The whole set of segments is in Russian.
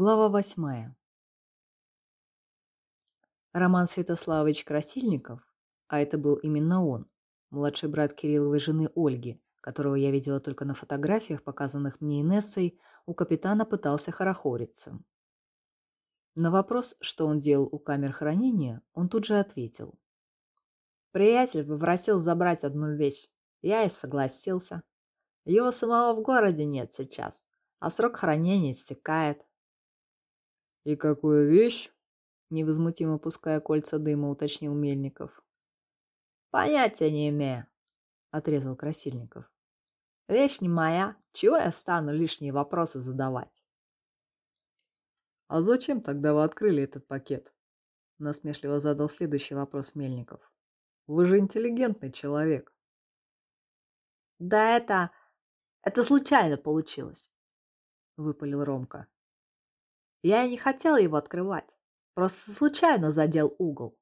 Глава восьмая. Роман Святославович Красильников, а это был именно он, младший брат Кирилловой жены Ольги, которого я видела только на фотографиях, показанных мне Инессой, у капитана пытался хорохориться. На вопрос, что он делал у камер хранения, он тут же ответил. «Приятель попросил забрать одну вещь. Я и согласился. Его самого в городе нет сейчас, а срок хранения истекает. «И какую вещь?» — невозмутимо пуская кольца дыма, уточнил Мельников. «Понятия не имею», — отрезал Красильников. «Вещь не моя. Чего я стану лишние вопросы задавать?» «А зачем тогда вы открыли этот пакет?» — насмешливо задал следующий вопрос Мельников. «Вы же интеллигентный человек». «Да это... это случайно получилось», — выпалил Ромка. Я и не хотела его открывать. Просто случайно задел угол.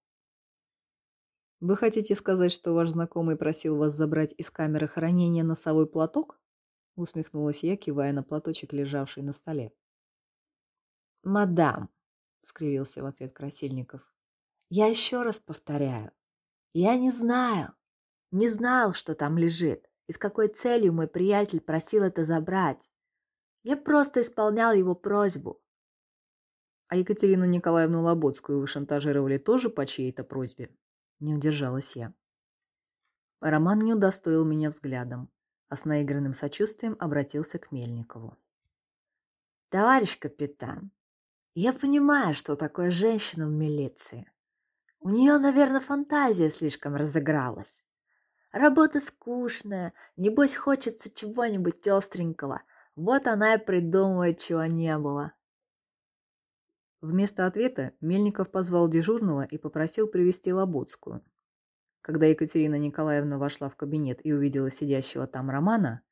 Вы хотите сказать, что ваш знакомый просил вас забрать из камеры хранения носовой платок? Усмехнулась я, кивая на платочек, лежавший на столе. «Мадам», — скривился в ответ Красильников, — «я еще раз повторяю. Я не знаю, не знал, что там лежит, и с какой целью мой приятель просил это забрать. Я просто исполнял его просьбу. А Екатерину Николаевну Лоботскую вы шантажировали тоже по чьей-то просьбе? Не удержалась я. Роман не удостоил меня взглядом, а с наигранным сочувствием обратился к Мельникову. «Товарищ капитан, я понимаю, что такое женщина в милиции. У нее, наверное, фантазия слишком разыгралась. Работа скучная, небось хочется чего-нибудь остренького. Вот она и придумывает, чего не было. Вместо ответа Мельников позвал дежурного и попросил привести Лоботскую. Когда Екатерина Николаевна вошла в кабинет и увидела сидящего там Романа,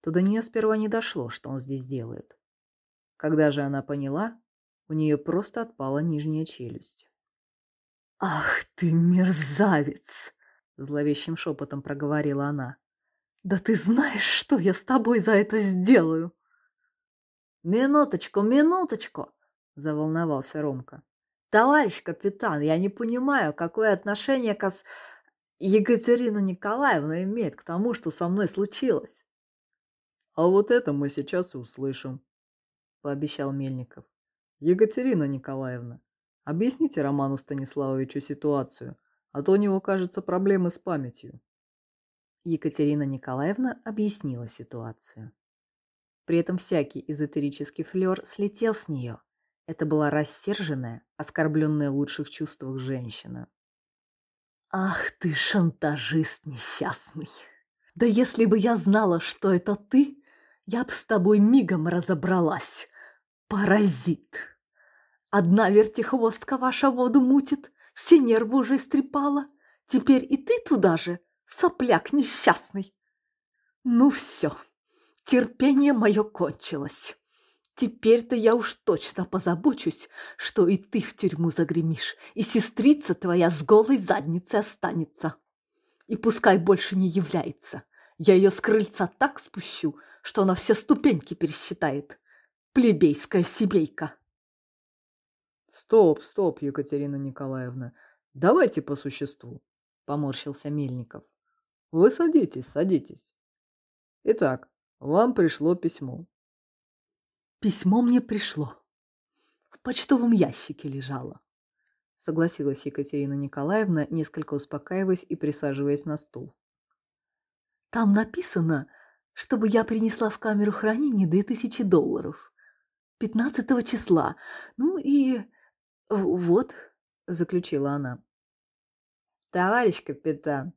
то до нее сперва не дошло, что он здесь делает. Когда же она поняла, у нее просто отпала нижняя челюсть. «Ах ты, мерзавец!» — зловещим шепотом проговорила она. «Да ты знаешь, что я с тобой за это сделаю?» «Минуточку, минуточку!» Заволновался Ромка. Товарищ капитан, я не понимаю, какое отношение Кос... Екатерина Николаевна имеет к тому, что со мной случилось. А вот это мы сейчас и услышим, пообещал Мельников. Екатерина Николаевна, объясните Роману Станиславовичу ситуацию, а то у него, кажется, проблемы с памятью. Екатерина Николаевна объяснила ситуацию. При этом всякий эзотерический флер слетел с нее, это была рассерженная, оскорбленная в лучших чувствах женщина. «Ах ты, шантажист несчастный! Да если бы я знала, что это ты, я б с тобой мигом разобралась. Паразит! Одна вертихвостка ваша воду мутит, все нервы уже истрепала. Теперь и ты туда же, сопляк несчастный. Ну все, терпение мое кончилось. Теперь-то я уж точно позабочусь, что и ты в тюрьму загремишь, и сестрица твоя с голой задницей останется. И пускай больше не является. Я ее с крыльца так спущу, что она все ступеньки пересчитает. Плебейская семейка. Стоп, стоп, Екатерина Николаевна. Давайте по существу, поморщился Мельников. Вы садитесь, садитесь. Итак, вам пришло письмо. Письмо мне пришло. В почтовом ящике лежало. Согласилась Екатерина Николаевна, несколько успокаиваясь и присаживаясь на стул. Там написано, чтобы я принесла в камеру хранения две тысячи долларов. 15 числа. Ну и вот, заключила она. Товарищ капитан,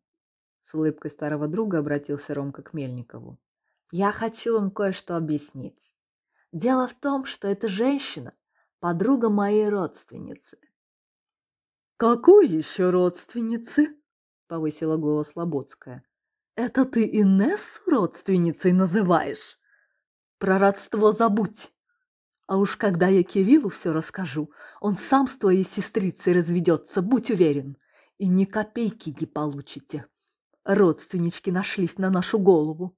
с улыбкой старого друга обратился Ромка к Мельникову. Я хочу вам кое-что объяснить. Дело в том, что эта женщина – подруга моей родственницы. «Какой еще родственницы?» – повысила голос Лоботская. «Это ты Инесс родственницей называешь? Про родство забудь. А уж когда я Кириллу все расскажу, он сам с твоей сестрицей разведется, будь уверен, и ни копейки не получите. Родственнички нашлись на нашу голову».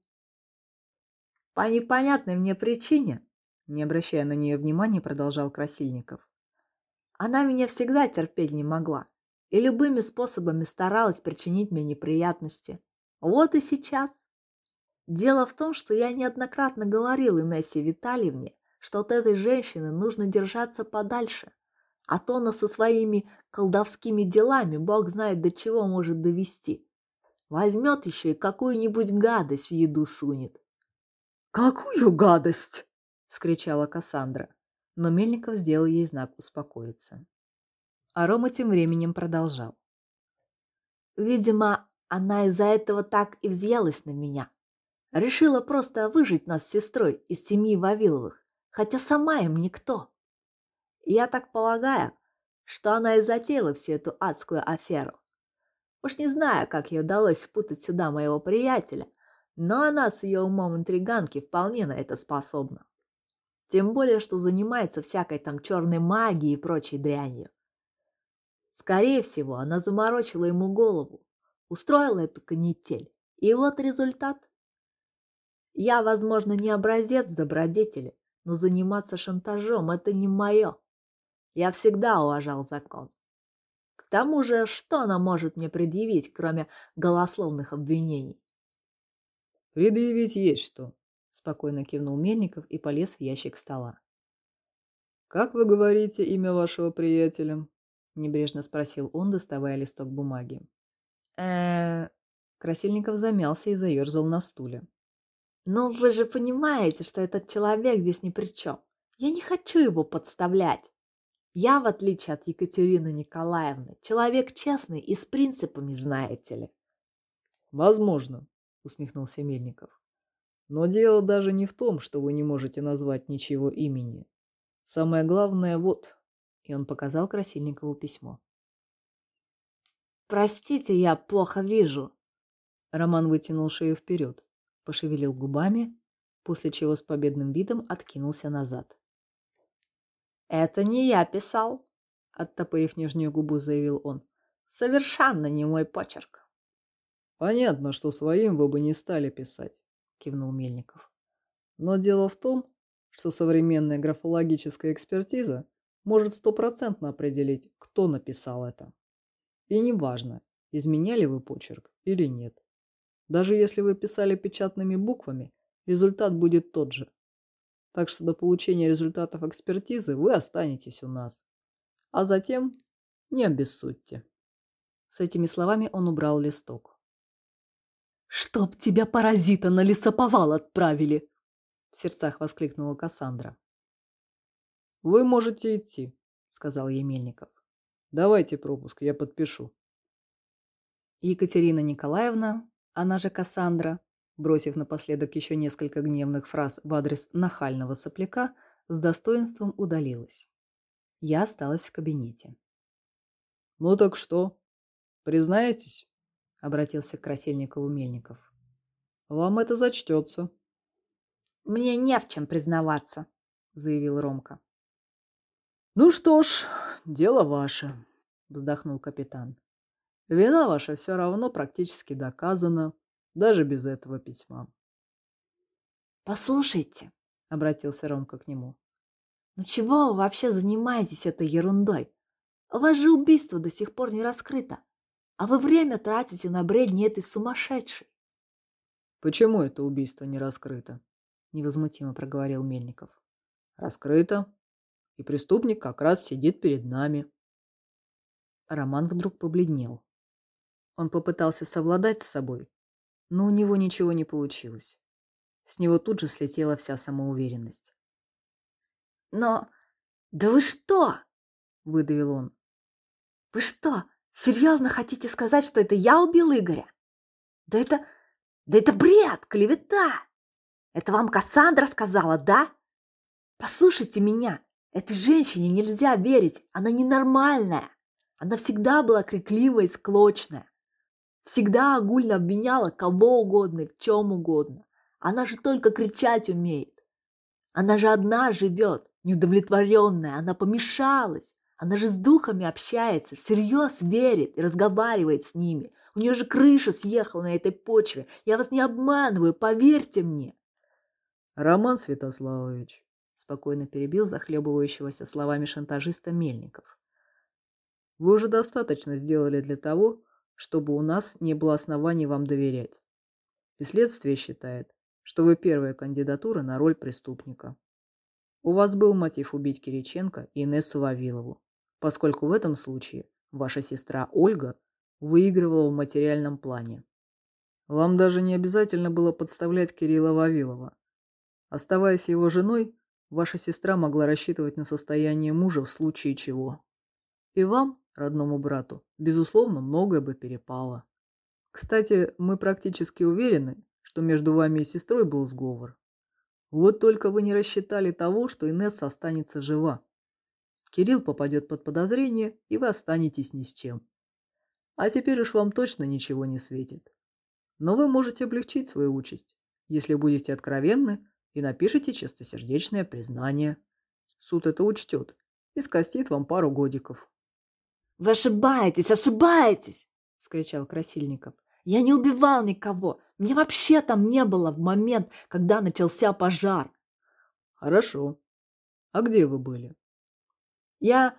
По непонятной мне причине Не обращая на нее внимания, продолжал Красильников. Она меня всегда терпеть не могла и любыми способами старалась причинить мне неприятности. Вот и сейчас. Дело в том, что я неоднократно говорил Инессе Витальевне, что от этой женщины нужно держаться подальше, а то она со своими колдовскими делами бог знает до чего может довести. Возьмет еще и какую-нибудь гадость в еду сунет. «Какую гадость?» — вскричала Кассандра, но Мельников сделал ей знак успокоиться. А Рома тем временем продолжал. Видимо, она из-за этого так и взъелась на меня. Решила просто выжить нас с сестрой из семьи Вавиловых, хотя сама им никто. Я так полагаю, что она и затеяла всю эту адскую аферу. Уж не знаю, как ей удалось впутать сюда моего приятеля, но она с ее умом интриганки вполне на это способна. Тем более, что занимается всякой там черной магией и прочей дрянью. Скорее всего, она заморочила ему голову, устроила эту канитель. И вот результат. Я, возможно, не образец добродетели, но заниматься шантажом – это не мое. Я всегда уважал закон. К тому же, что она может мне предъявить, кроме голословных обвинений? «Предъявить есть что», – спокойно кивнул Мельников и полез в ящик стола. «Как вы говорите имя вашего приятеля?» – небрежно спросил он, доставая листок бумаги. э Красильников замялся и заерзал на стуле. «Но вы же понимаете, что этот человек здесь ни при чем. Я не хочу его подставлять. Я, в отличие от Екатерины Николаевны, человек честный и с принципами, знаете ли. Возможно, усмехнулся Мельников. Но дело даже не в том, что вы не можете назвать ничего имени. Самое главное вот, и он показал Красильникову письмо. Простите, я плохо вижу. Роман вытянул шею вперед, пошевелил губами, после чего с победным видом откинулся назад. «Это не я писал», — оттопырив нижнюю губу, заявил он. «Совершенно не мой почерк». «Понятно, что своим вы бы не стали писать», — кивнул Мельников. «Но дело в том, что современная графологическая экспертиза может стопроцентно определить, кто написал это. И неважно, изменяли вы почерк или нет. Даже если вы писали печатными буквами, результат будет тот же. Так что до получения результатов экспертизы вы останетесь у нас. А затем не обессудьте. С этими словами он убрал листок. «Чтоб тебя, паразита, на лесоповал отправили!» В сердцах воскликнула Кассандра. «Вы можете идти», — сказал Емельников. «Давайте пропуск, я подпишу». Екатерина Николаевна, она же Кассандра, бросив напоследок еще несколько гневных фраз в адрес нахального сопляка, с достоинством удалилась. Я осталась в кабинете. «Ну так что? Признаетесь?» — обратился к Красильникову Мельников. «Вам это зачтется». «Мне не в чем признаваться», — заявил Ромка. «Ну что ж, дело ваше», — вздохнул капитан. «Вина ваша все равно практически доказана даже без этого письма. «Послушайте», — обратился Ромка к нему, — «ну чего вы вообще занимаетесь этой ерундой? Же убийство до сих пор не раскрыто, а вы время тратите на бредни этой сумасшедшей». «Почему это убийство не раскрыто?» — невозмутимо проговорил Мельников. «Раскрыто, и преступник как раз сидит перед нами». Роман вдруг побледнел. Он попытался совладать с собой, но у него ничего не получилось. С него тут же слетела вся самоуверенность. «Но... да вы что?» — выдавил он. «Вы что, серьезно хотите сказать, что это я убил Игоря? Да это... да это бред, клевета! Это вам Кассандра сказала, да? Послушайте меня, этой женщине нельзя верить, она ненормальная. Она всегда была крикливая и склочная. Всегда огульно обвиняла кого угодно и в чем угодно. Она же только кричать умеет. Она же одна живет, неудовлетворенная, она помешалась. Она же с духами общается, всерьез верит и разговаривает с ними. У нее же крыша съехала на этой почве. Я вас не обманываю, поверьте мне. Роман Святославович, спокойно перебил захлебывающегося словами шантажиста Мельников. Вы уже достаточно сделали для того, чтобы у нас не было оснований вам доверять. И следствие считает, что вы первая кандидатура на роль преступника. У вас был мотив убить Кириченко и Инессу Вавилову, поскольку в этом случае ваша сестра Ольга выигрывала в материальном плане. Вам даже не обязательно было подставлять Кирилла Вавилова. Оставаясь его женой, ваша сестра могла рассчитывать на состояние мужа в случае чего. И вам, родному брату, безусловно, многое бы перепало. Кстати, мы практически уверены, что между вами и сестрой был сговор. Вот только вы не рассчитали того, что Инесса останется жива. Кирилл попадет под подозрение, и вы останетесь ни с чем. А теперь уж вам точно ничего не светит. Но вы можете облегчить свою участь, если будете откровенны и напишите чистосердечное признание. Суд это учтет и скостит вам пару годиков. «Вы ошибаетесь, ошибаетесь!» — вскричал Красильников. «Я не убивал никого. Меня вообще там не было в момент, когда начался пожар». «Хорошо. А где вы были?» «Я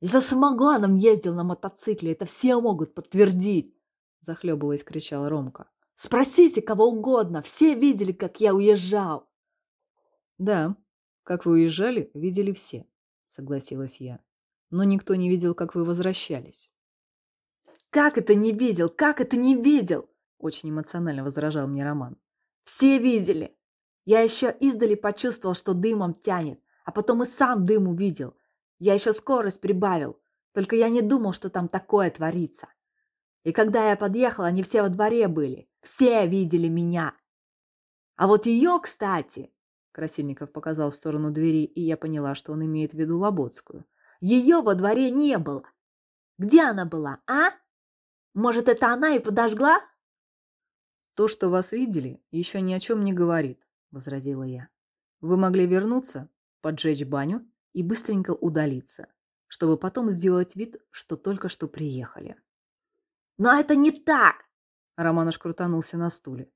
за самогоном ездил на мотоцикле. Это все могут подтвердить!» Захлебываясь, кричал Ромка. «Спросите кого угодно. Все видели, как я уезжал». «Да, как вы уезжали, видели все», — согласилась я но никто не видел, как вы возвращались. «Как это не видел? Как это не видел?» Очень эмоционально возражал мне Роман. «Все видели. Я еще издали почувствовал, что дымом тянет, а потом и сам дым увидел. Я еще скорость прибавил, только я не думал, что там такое творится. И когда я подъехал, они все во дворе были. Все видели меня. А вот ее, кстати...» Красильников показал в сторону двери, и я поняла, что он имеет в виду Лоботскую – ее во дворе не было. Где она была, а? Может, это она и подожгла? То, что вас видели, еще ни о чем не говорит, возразила я. Вы могли вернуться, поджечь баню и быстренько удалиться, чтобы потом сделать вид, что только что приехали. Но это не так! Романуш крутанулся на стуле.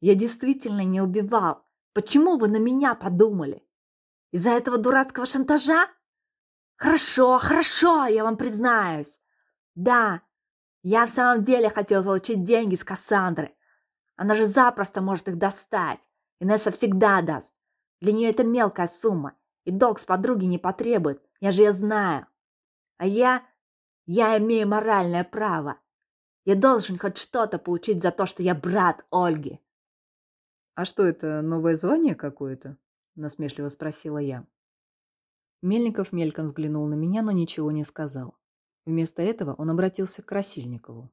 Я действительно не убивал. Почему вы на меня подумали? Из-за этого дурацкого шантажа? Хорошо, хорошо, я вам признаюсь. Да, я в самом деле хотел получить деньги с Кассандры. Она же запросто может их достать. Инесса всегда даст. Для нее это мелкая сумма, и долг с подруги не потребует, я же ее знаю. А я... я имею моральное право. Я должен хоть что-то получить за то, что я брат Ольги. «А что это, новое звание какое-то?» – насмешливо спросила я. Мельников мельком взглянул на меня, но ничего не сказал. Вместо этого он обратился к Красильникову.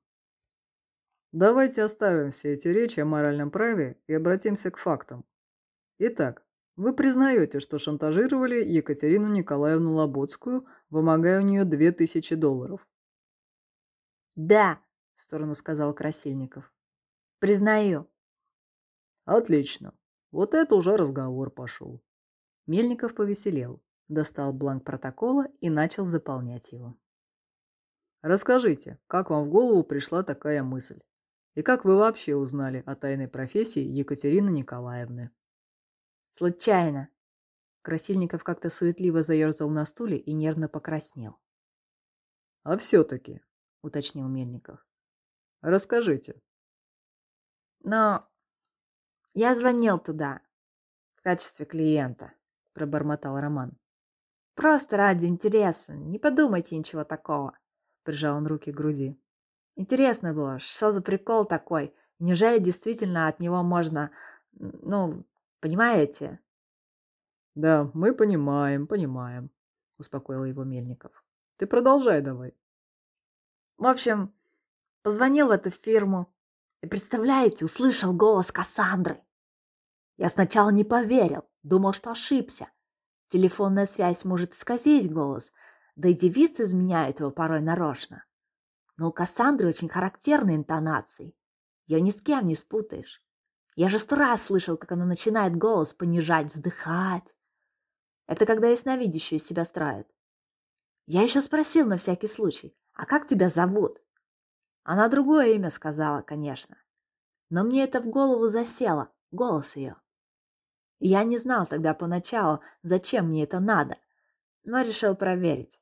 «Давайте оставим все эти речи о моральном праве и обратимся к фактам. Итак, вы признаете, что шантажировали Екатерину Николаевну Лоботскую, вымогая у нее две тысячи долларов?» «Да», — в сторону сказал Красильников. «Признаю». «Отлично. Вот это уже разговор пошел». Мельников повеселел достал бланк протокола и начал заполнять его. Расскажите, как вам в голову пришла такая мысль? И как вы вообще узнали о тайной профессии Екатерины Николаевны? Случайно. Красильников как-то суетливо заерзал на стуле и нервно покраснел. А все-таки, уточнил Мельников. Расскажите. Но я звонил туда в качестве клиента, пробормотал Роман. Просто ради интереса. Не подумайте ничего такого. Прижал он руки к груди. Интересно было, что за прикол такой? Неужели действительно от него можно... Ну, понимаете? Да, мы понимаем, понимаем, успокоил его Мельников. Ты продолжай давай. В общем, позвонил в эту фирму. И представляете, услышал голос Кассандры. Я сначала не поверил, думал, что ошибся. Телефонная связь может исказить голос, да и девицы изменяют его порой нарочно. Но у Кассандры очень характерные интонации. Ее ни с кем не спутаешь. Я же сто раз слышал, как она начинает голос понижать, вздыхать. Это когда ясновидящую себя строит. Я еще спросил на всякий случай, а как тебя зовут? Она другое имя сказала, конечно. Но мне это в голову засело, голос ее. Я не знал тогда поначалу, зачем мне это надо, но решил проверить.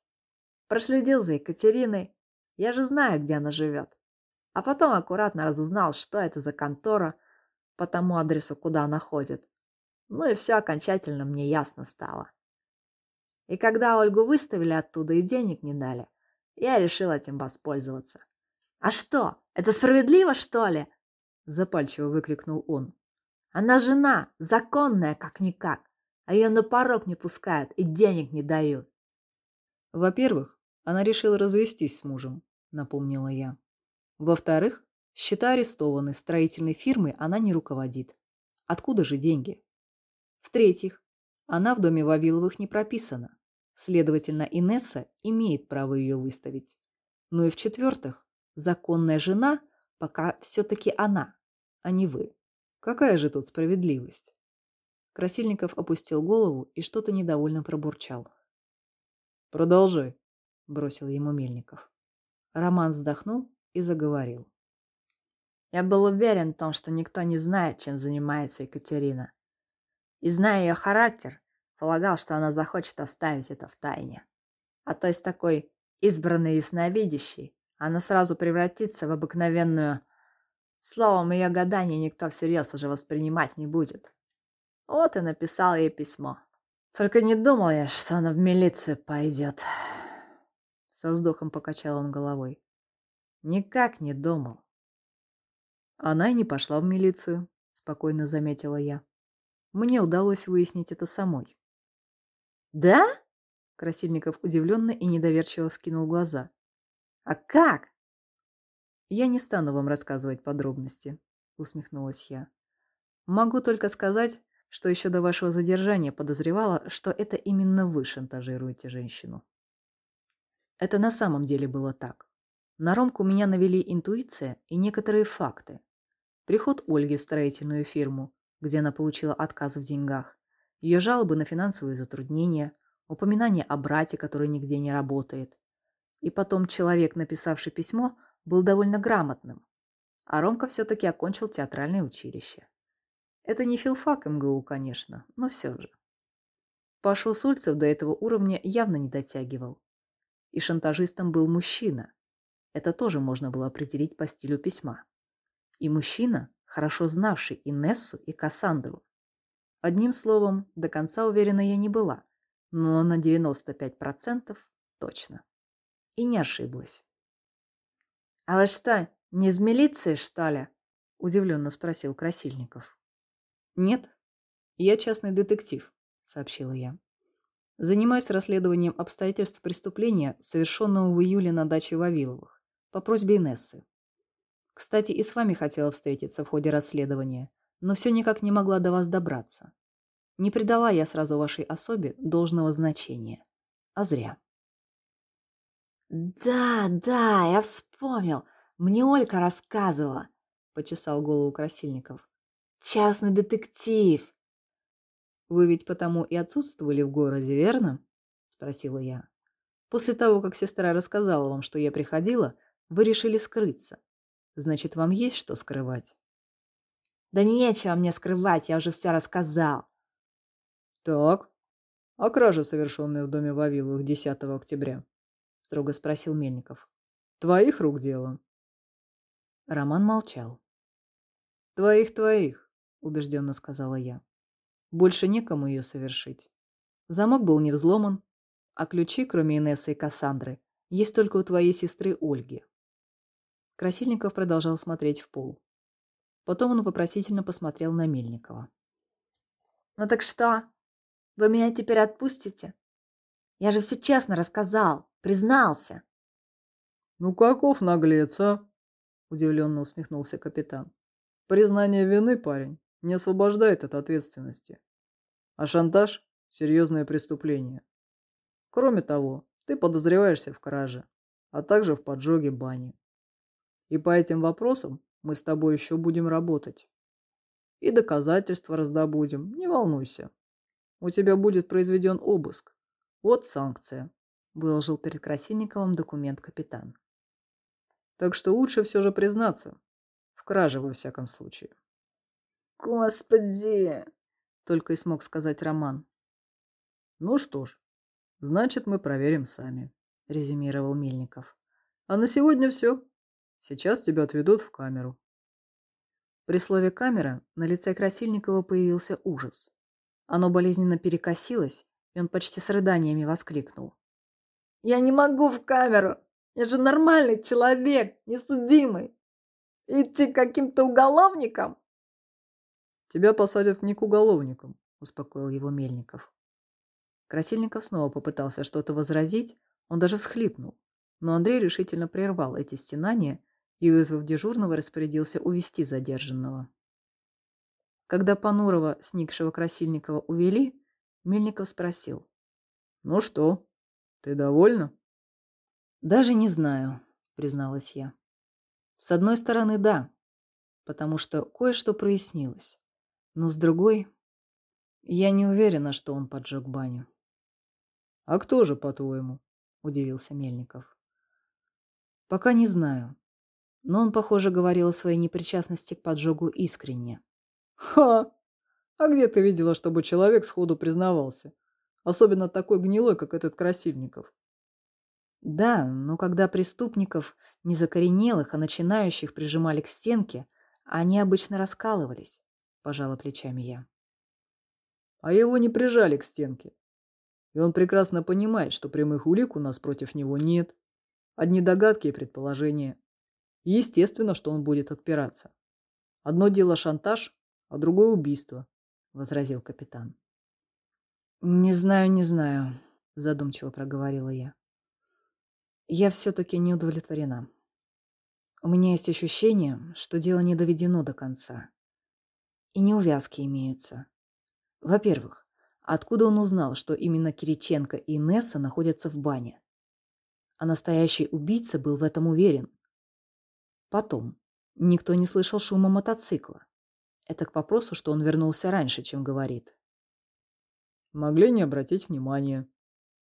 Проследил за Екатериной. Я же знаю, где она живет. А потом аккуратно разузнал, что это за контора по тому адресу, куда она ходит. Ну и все окончательно мне ясно стало. И когда Ольгу выставили оттуда и денег не дали, я решил этим воспользоваться. «А что, это справедливо, что ли?» Запальчиво выкрикнул он. «Она жена, законная как-никак, а ее на порог не пускают и денег не дают». Во-первых, она решила развестись с мужем, напомнила я. Во-вторых, счета арестованы, строительной фирмой она не руководит. Откуда же деньги? В-третьих, она в доме Вавиловых не прописана. Следовательно, Инесса имеет право ее выставить. Ну и в-четвертых, законная жена пока все-таки она, а не вы. Какая же тут справедливость? Красильников опустил голову и что-то недовольно пробурчал. «Продолжай», — бросил ему Мельников. Роман вздохнул и заговорил. Я был уверен в том, что никто не знает, чем занимается Екатерина. И зная ее характер, Полагал, что она захочет оставить это в тайне. А то есть такой избранный ясновидящий, она сразу превратится в обыкновенную... Словом, ее гадание никто всерьез уже воспринимать не будет. Вот и написал ей письмо. Только не думал я, что она в милицию пойдет. Со вздохом покачал он головой. Никак не думал. Она и не пошла в милицию, спокойно заметила я. Мне удалось выяснить это самой. «Да?» Красильников удивленно и недоверчиво вскинул глаза. «А как?» «Я не стану вам рассказывать подробности», — усмехнулась я. «Могу только сказать, что еще до вашего задержания подозревала, что это именно вы шантажируете женщину». Это на самом деле было так. На Ромку меня навели интуиция и некоторые факты. Приход Ольги в строительную фирму, где она получила отказ в деньгах, ее жалобы на финансовые затруднения, упоминание о брате, который нигде не работает. И потом человек, написавший письмо, был довольно грамотным. А Ромка все-таки окончил театральное училище. Это не филфак МГУ, конечно, но все же. Пашу Сульцев до этого уровня явно не дотягивал. И шантажистом был мужчина. Это тоже можно было определить по стилю письма. И мужчина, хорошо знавший Инессу и Кассандру. Одним словом, до конца уверена я не была, но на 95% точно. И не ошиблась. «А вы что, не из милиции, что ли?» – удивленно спросил Красильников. «Нет, я частный детектив», – сообщила я. «Занимаюсь расследованием обстоятельств преступления, совершенного в июле на даче Вавиловых, по просьбе Инессы. Кстати, и с вами хотела встретиться в ходе расследования, но все никак не могла до вас добраться. Не придала я сразу вашей особе должного значения. А зря. «Да, да, я вспомнил. Мне Олька рассказывала», — почесал голову Красильников. «Частный детектив». «Вы ведь потому и отсутствовали в городе, верно?» — спросила я. «После того, как сестра рассказала вам, что я приходила, вы решили скрыться. Значит, вам есть что скрывать?» Да нечего мне скрывать, я уже все рассказал. Так, а кража, совершенная в доме Вавиловых 10 октября? Строго спросил Мельников. Твоих рук дело? Роман молчал. Твоих-твоих, убежденно сказала я. Больше некому ее совершить. Замок был не взломан, а ключи, кроме Инессы и Кассандры, есть только у твоей сестры Ольги. Красильников продолжал смотреть в пол. Потом он вопросительно посмотрел на Мельникова. «Ну так что? Вы меня теперь отпустите? Я же все честно рассказал, признался». «Ну каков наглец, а?» – удивленно усмехнулся капитан. «Признание вины, парень, не освобождает от ответственности. А шантаж – серьезное преступление. Кроме того, ты подозреваешься в краже, а также в поджоге бани. И по этим вопросам мы с тобой еще будем работать. И доказательства раздобудем, не волнуйся. У тебя будет произведен обыск. Вот санкция. Выложил перед Красильниковым документ капитан. Так что лучше все же признаться. В краже, во всяком случае. Господи! только и смог сказать Роман. Ну что ж, значит, мы проверим сами, резюмировал Мельников. А на сегодня все. Сейчас тебя отведут в камеру. При слове «камера» на лице Красильникова появился ужас. Оно болезненно перекосилось, и он почти с рыданиями воскликнул. «Я не могу в камеру! Я же нормальный человек, несудимый! Идти каким-то уголовником?» «Тебя посадят не к уголовникам», — успокоил его Мельников. Красильников снова попытался что-то возразить, он даже всхлипнул, но Андрей решительно прервал эти стенания и, вызвав дежурного, распорядился увести задержанного. Когда Панурова, сникшего Красильникова, увели, Мельников спросил. «Ну что, ты довольна?» «Даже не знаю», — призналась я. «С одной стороны, да, потому что кое-что прояснилось. Но с другой, я не уверена, что он поджег баню». «А кто же, по-твоему?» — удивился Мельников. «Пока не знаю. Но он, похоже, говорил о своей непричастности к поджогу искренне. Ха! А где ты видела, чтобы человек сходу признавался? Особенно такой гнилой, как этот Красильников. Да, но когда преступников, не закоренелых, а начинающих прижимали к стенке, они обычно раскалывались, пожала плечами я. А его не прижали к стенке. И он прекрасно понимает, что прямых улик у нас против него нет. Одни догадки и предположения. Естественно, что он будет отпираться. Одно дело шантаж, а другое убийство, — возразил капитан. «Не знаю, не знаю», — задумчиво проговорила я. «Я все-таки не удовлетворена. У меня есть ощущение, что дело не доведено до конца. И неувязки имеются. Во-первых, откуда он узнал, что именно Кириченко и Инесса находятся в бане? А настоящий убийца был в этом уверен. Потом, никто не слышал шума мотоцикла. Это к вопросу, что он вернулся раньше, чем говорит. Могли не обратить внимания.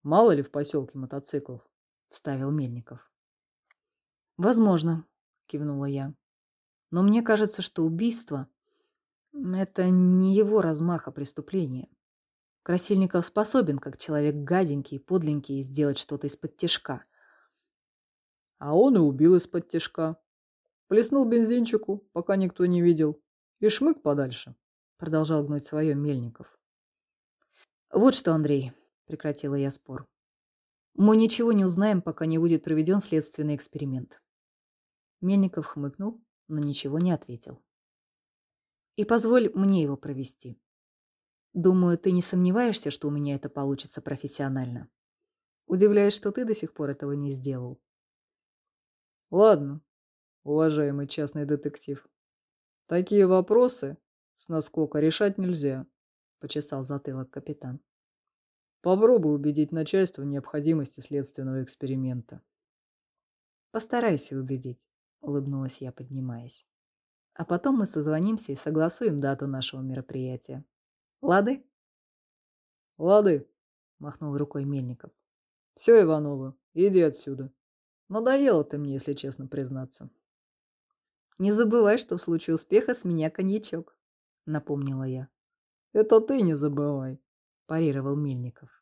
Мало ли в поселке мотоциклов, вставил Мельников. Возможно, кивнула я. Но мне кажется, что убийство — это не его размаха преступления. Красильников способен, как человек гаденький и подленький, сделать что-то из-под тяжка. А он и убил из-под тяжка. Плеснул бензинчику, пока никто не видел, и шмык подальше, продолжал гнуть свое Мельников. Вот что, Андрей, прекратила я спор. Мы ничего не узнаем, пока не будет проведен следственный эксперимент. Мельников хмыкнул, но ничего не ответил. И позволь мне его провести. Думаю, ты не сомневаешься, что у меня это получится профессионально. Удивляюсь, что ты до сих пор этого не сделал. Ладно, уважаемый частный детектив. Такие вопросы с наскока решать нельзя, почесал затылок капитан. Попробуй убедить начальство в необходимости следственного эксперимента. Постарайся убедить, улыбнулась я, поднимаясь. А потом мы созвонимся и согласуем дату нашего мероприятия. Лады? Лады, махнул рукой Мельников. Все, Иванова, иди отсюда. Надоело ты мне, если честно признаться. Не забывай, что в случае успеха с меня коньячок, напомнила я. Это ты не забывай, парировал Мельников.